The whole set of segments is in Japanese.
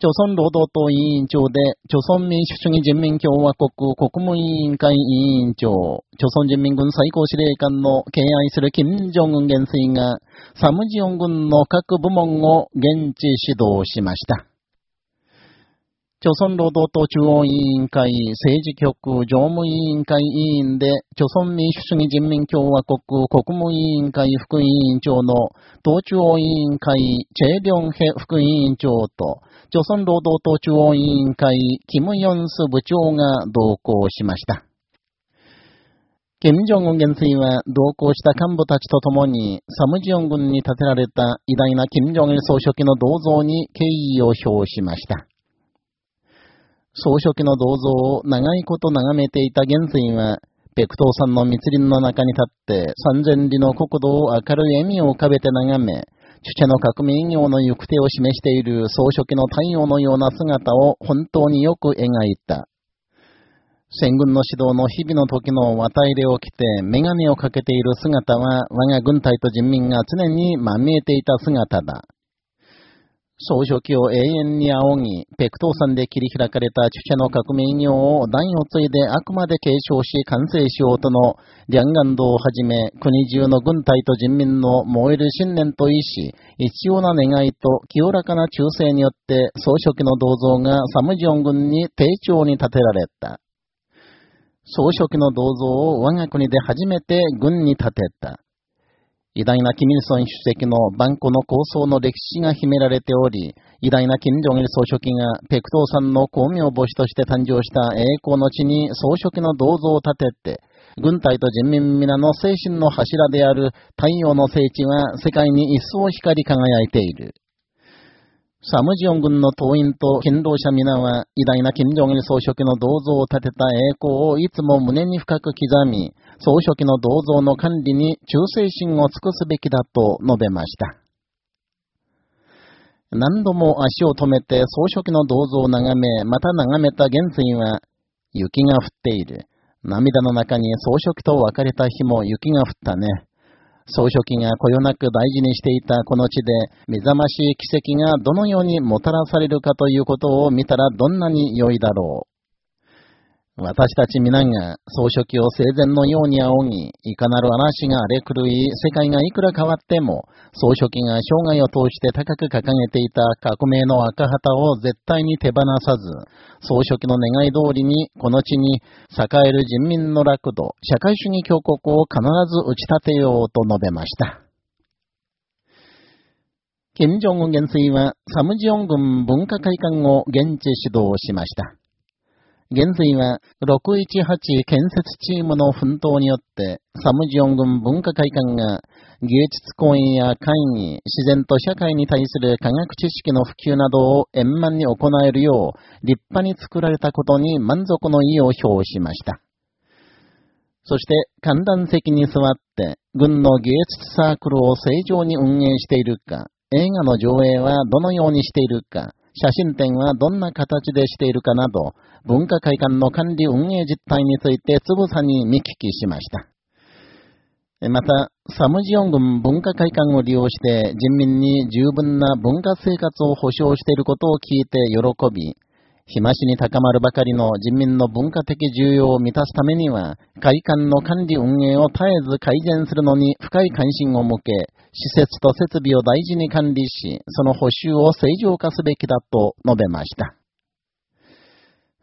朝鮮労働党委員長で、朝鮮民主主義人民共和国国務委員会委員長、朝鮮人民軍最高司令官の敬愛する金正恩元帥が、サムジオン軍の各部門を現地指導しました。朝鮮労働党中央委員会政治局常務委員会委員で、朝鮮民主主義人民共和国国務委員会副委員長の党中央委員会チェ・リョンヘ副委員長と、朝鮮労働党中央委員会キム・ヨンス部長が同行しました。金正恩元帥は同行した幹部たちと共に、サムジヨン軍に建てられた偉大な金正恩総書記の銅像に敬意を表しました。総書記の銅像を長いこと眺めていた元帥は、ペクトー山の密林の中に立って三千里の国土を明るい笑みを浮かべて眺め、チュチェの革命業の行く手を示している総書記の太陽のような姿を本当によく描いた。戦軍の指導の日々の時の綿入れを着て、メガネをかけている姿は、我が軍隊と人民が常にまみえていた姿だ。総書記を永遠に仰ぎ、ペクトー山で切り開かれたチュチェの革命業を弾を継いであくまで継承し完成しようとの、リャンガンドをはじめ、国中の軍隊と人民の燃える信念と意志、一様な願いと清らかな忠誠によって、総書記の銅像がサムジョン軍に丁重に建てられた。総書記の銅像を我が国で初めて軍に建てた。偉大なキミルソン主席の万古の構想の歴史が秘められており、偉大な金正日総書記がペクトーさんの公明母子として誕生した栄光の地に総書記の銅像を建てて、軍隊と人民皆の精神の柱である太陽の聖地は世界に一層光り輝いている。サムジヨン軍の党員と勤労者皆は、偉大な金正日総書記の銅像を建てた栄光をいつも胸に深く刻み、総書記の銅像の管理に忠誠心を尽くすべきだと述べました。何度も足を止めて総書記の銅像を眺め、また眺めた元帥は、雪が降っている。涙の中に総書記と別れた日も雪が降ったね。総書記がこよなく大事にしていたこの地で、目覚ましい奇跡がどのようにもたらされるかということを見たらどんなに良いだろう。私たち皆が総書記を生前のように仰ぎ、いかなる嵐が荒れ狂い、世界がいくら変わっても、総書記が生涯を通して高く掲げていた革命の赤旗を絶対に手放さず、総書記の願い通りに、この地に栄える人民の楽土、社会主義強国を必ず打ち立てようと述べました。金正恩元帥は、サムジオン軍文化会館を現地指導しました。現在は618建設チームの奮闘によって、サムジヨン軍文化会館が芸術公演や会議、自然と社会に対する科学知識の普及などを円満に行えるよう立派に作られたことに満足の意を表しました。そして、観覧席に座って、軍の芸術サークルを正常に運営しているか、映画の上映はどのようにしているか、写真展はどんな形でしているかなど、文化会館の管理運営実態についてつぶさに見聞きしました。また、サムジヨン軍文化会館を利用して人民に十分な文化生活を保障していることを聞いて喜び、日増しに高まるばかりの人民の文化的需要を満たすためには、会館の管理運営を絶えず改善するのに深い関心を向け、施設と設備を大事に管理し、その補修を正常化すべきだと述べました。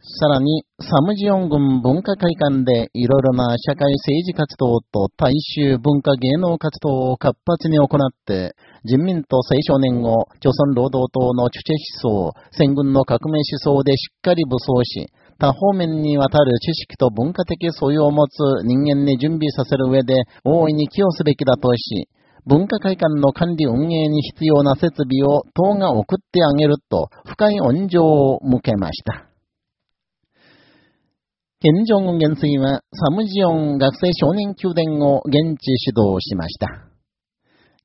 さらに、サムジヨン軍文化会館でいろいろな社会政治活動と大衆文化芸能活動を活発に行って、人民と青少年を朝鮮労働党の主治思想、戦軍の革命思想でしっかり武装し、多方面にわたる知識と文化的素養を持つ人間に準備させる上で大いに寄与すべきだとし、文化会館の管理運営に必要な設備を党が送ってあげると深い恩情を向けました。金正恩元帥はサムジヨン学生少年宮殿を現地指導しました。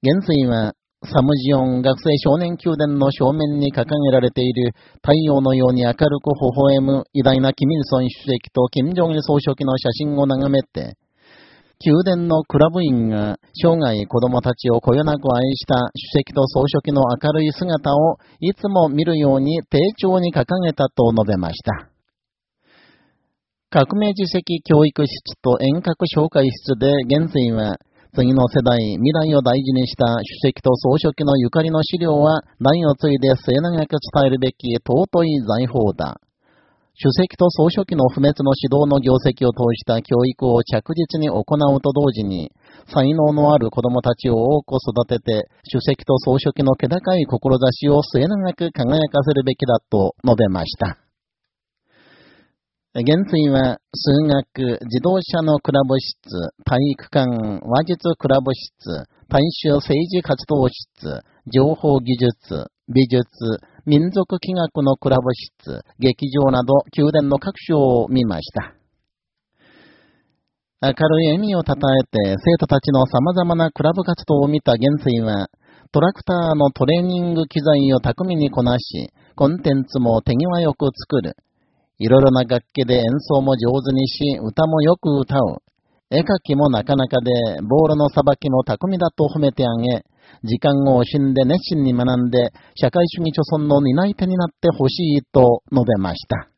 元帥はサムジヨン学生少年宮殿の正面に掲げられている太陽のように明るく微笑む偉大なキミルソン主席と金正日総書記の写真を眺めて、宮殿のクラブ員が生涯子供たちをこよなく愛した主席と総書記の明るい姿をいつも見るように丁重に掲げたと述べました。革命自責教育室と遠隔紹介室で現在は次の世代、未来を大事にした主席と総書記のゆかりの資料は代を継いで末永く伝えるべき尊い財宝だ。主席と総書記の不滅の指導の業績を通した教育を着実に行うと同時に、才能のある子供たちを多く育てて、主席と総書記の気高い志を末永く輝かせるべきだと述べました。現在は、数学、自動車のクラブ室、体育館、話術クラブ室、大衆政治活動室、情報技術、美術、民族企画のクラブ室、劇場など宮殿の各所を見ました。明るい笑みをたたえて生徒たちの様々なクラブ活動を見た元帥は、トラクターのトレーニング機材を巧みにこなし、コンテンツも手際よく作る。いろいろな楽器で演奏も上手にし、歌もよく歌う。絵描きもなかなかで、ボールのさばきも巧みだと褒めてあげ、時間を惜しんで熱心に学んで、社会主義著存の担い手になってほしいと述べました。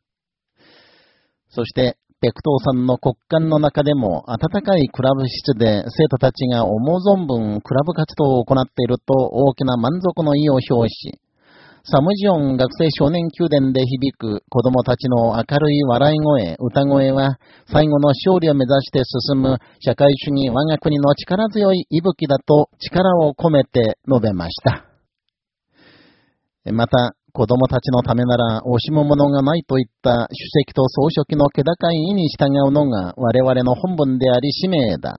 そして、ペクトーさんの国間の中でも暖かいクラブ室で生徒たちが思う存分クラブ活動を行っていると大きな満足の意を表し、サムジオン学生少年宮殿で響く子供たちの明るい笑い声、歌声は、最後の勝利を目指して進む社会主義我が国の力強い息吹だと力を込めて述べました。また、子供たちのためなら惜しむものがないといった主席と総書記の気高い意に従うのが我々の本分であり使命だ。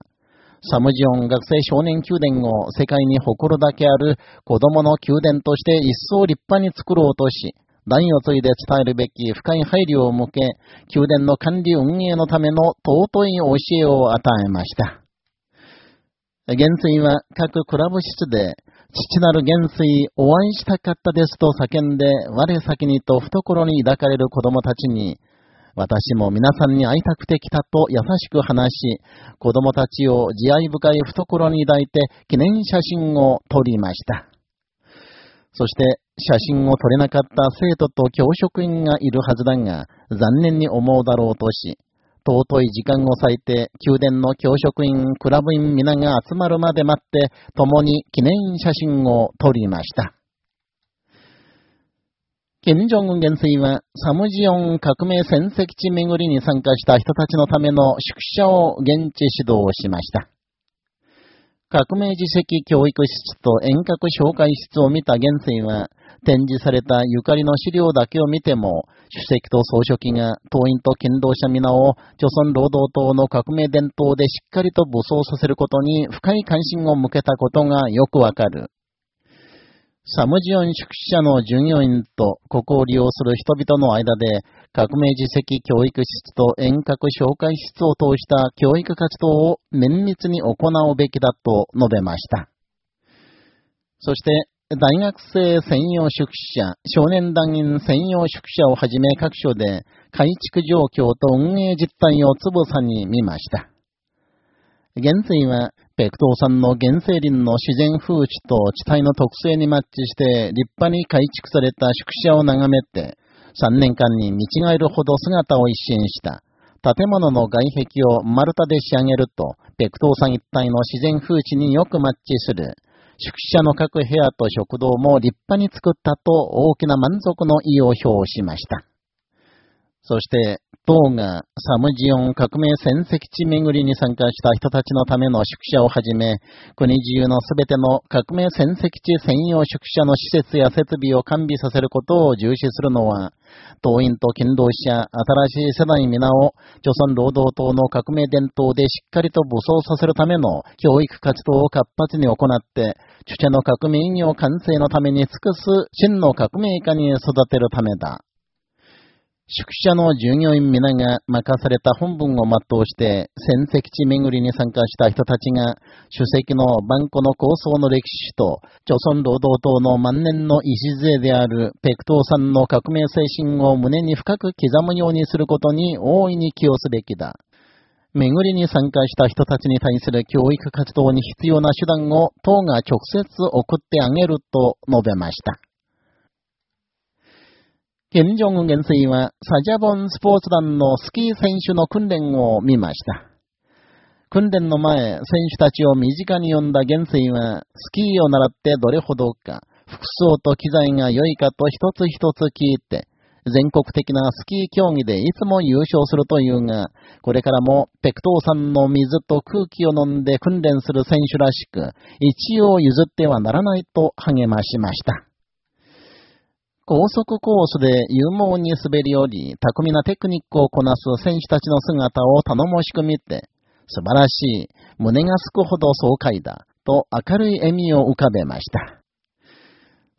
サムジオン学生少年宮殿を世界に誇るだけある子供の宮殿として一層立派に作ろうとし、代を継いで伝えるべき深い配慮を向け、宮殿の管理運営のための尊い教えを与えました。元帥は各クラブ室で、父なる元帥お会いしたかったですと叫んで、我先にと懐に抱かれる子供たちに、私も皆さんに会いたくて来たと優しく話し、子供たちを慈愛深い懐に抱いて記念写真を撮りました。そして、写真を撮れなかった生徒と教職員がいるはずだが、残念に思うだろうとし、尊い時間を割いて、宮殿の教職員、クラブ員皆が集まるまで待って、共に記念写真を撮りました。金正恩元帥は、サムジオン革命戦績地巡りに参加した人たちのための宿舎を現地指導しました。革命自責教育室と遠隔紹介室を見た元帥は、展示されたゆかりの資料だけを見ても、主席と総書記が党員と勤労者皆を、朝鮮労働党の革命伝統でしっかりと武装させることに深い関心を向けたことがよくわかる。サムジオン宿舎の従業員とここを利用する人々の間で革命自責教育室と遠隔紹介室を通した教育活動を綿密に行うべきだと述べました。そして、大学生専用宿舎、少年団員専用宿舎をはじめ各所で改築状況と運営実態をつぶさに見ました。現在は北東山の原生林の自然風地と地帯の特性にマッチして立派に改築された宿舎を眺めて、3年間に見違えるほど姿を一新した。建物の外壁を丸太で仕上げると、北東山一帯の自然風地によくマッチする。宿舎の各部屋と食堂も立派に作ったと大きな満足の意を表しました。そして、党がサムジオン革命戦績地巡りに参加した人たちのための宿舎をはじめ、国中のすべての革命戦績地専用宿舎の施設や設備を完備させることを重視するのは、党員と勤労者、新しい世代皆を、朝鮮労働党の革命伝統でしっかりと武装させるための教育活動を活発に行って、主者の革命意義を完成のために尽くす真の革命家に育てるためだ。宿舎の従業員皆が任された本文を全うして、戦績地巡りに参加した人たちが、主席の万古の構想の歴史と、朝鮮労働党の万年の礎である、ペクトーさんの革命精神を胸に深く刻むようにすることに大いに寄与すべきだ。巡りに参加した人たちに対する教育活動に必要な手段を党が直接送ってあげると述べました。金正恩元帥はサジャボンスポーツ団のスキー選手の訓練を見ました。訓練の前、選手たちを身近に呼んだ元帥は、スキーを習ってどれほどか、服装と機材が良いかと一つ一つ聞いて、全国的なスキー競技でいつも優勝するというが、これからもペクトー山の水と空気を飲んで訓練する選手らしく、一応譲ってはならないと励ましました。高速コースで勇猛に滑り降り、巧みなテクニックをこなす選手たちの姿を頼もしく見て、素晴らしい、胸がすくほど爽快だ、と明るい笑みを浮かべました。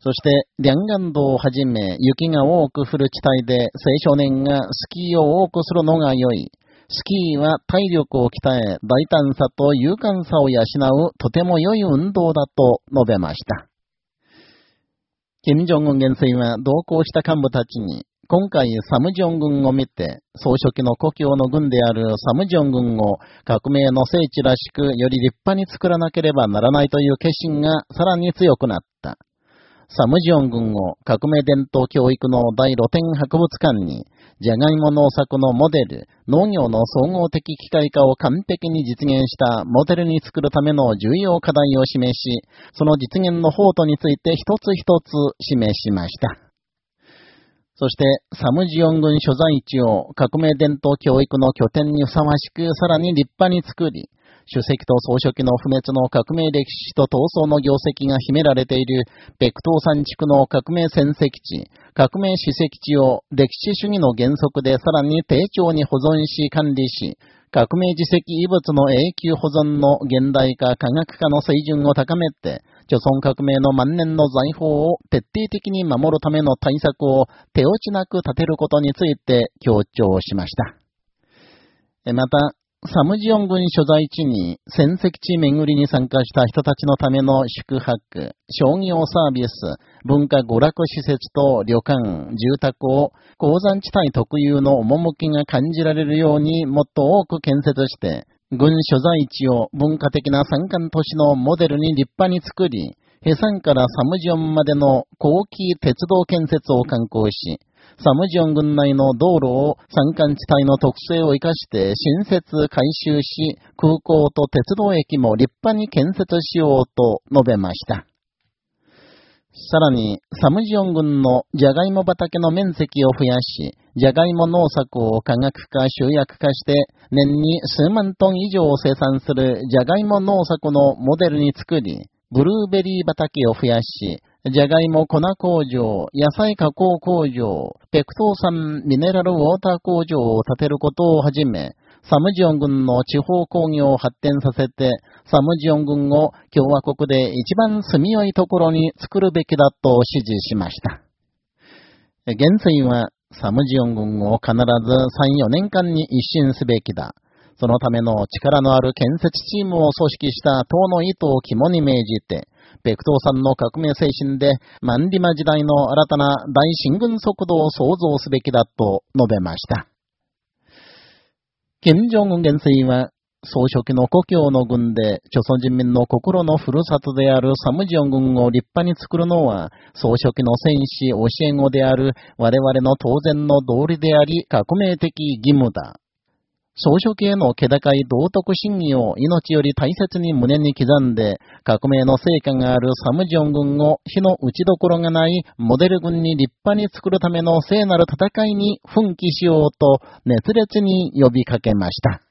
そして、リャンガン道をはじめ、雪が多く降る地帯で青少年がスキーを多くするのが良い。スキーは体力を鍛え、大胆さと勇敢さを養うとても良い運動だと述べました。金正恩元帥は同行した幹部たちに、今回サムジョン軍を見て、総書記の故郷の軍であるサムジョン軍を革命の聖地らしくより立派に作らなければならないという決心がさらに強くなった。サムジョン軍を革命伝統教育の大露天博物館に、ジャガイモ農作のモデル、農業の総合的機械化を完璧に実現したモデルに作るための重要課題を示し、その実現の法途について一つ一つ示しました。そして、サムジオン軍所在地を革命伝統教育の拠点にふさわしくさらに立派に作り、主席と総書記の不滅の革命歴史と闘争の業績が秘められている、北東山地区の革命戦績地、革命史跡地を歴史主義の原則でさらに丁重に保存し管理し、革命自責遺物の永久保存の現代化科学化の水準を高めて、朝鮮革命の万年の財宝を徹底的に守るための対策を手落ちなく立てることについて強調しました。また、サムジオン軍所在地に戦績地巡りに参加した人たちのための宿泊、商業サービス、文化娯楽施設と旅館、住宅を鉱山地帯特有の趣が感じられるようにもっと多く建設して、軍所在地を文化的な山間都市のモデルに立派に作り、ヘサンからサムジオンまでの後期鉄道建設を観光し、サムジョン軍内の道路を山間地帯の特性を生かして新設改修し、空港と鉄道駅も立派に建設しようと述べました。さらに、サムジョン軍のジャガイモ畑の面積を増やし、ジャガイモ農作を科学化、集約化して、年に数万トン以上を生産するジャガイモ農作のモデルに作り、ブルーベリー畑を増やし、じゃがいも粉工場、野菜加工工場、ペクトー産ミネラルウォーター工場を建てることをはじめ、サムジオン軍の地方工業を発展させて、サムジオン軍を共和国で一番住みよいところに作るべきだと指示しました。現在は、サムジオン軍を必ず3、4年間に一新すべきだ。そのための力のある建設チームを組織した党の意図を肝に銘じて、北東さんの革命精神で、マンディマ時代の新たな大進軍速度を創造すべきだと述べました。金正恩元帥は、総書記の故郷の軍で、朝鮮人民の心のふるさとであるサムジョン軍を立派に作るのは、総書記の戦士教え子である我々の当然の道理であり、革命的義務だ。総書記への気高い道徳審議を命より大切に胸に刻んで、革命の成果があるサムジョン軍を火の打ちどころがないモデル軍に立派に作るための聖なる戦いに奮起しようと熱烈に呼びかけました。